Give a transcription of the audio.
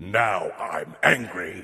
Now I'm angry.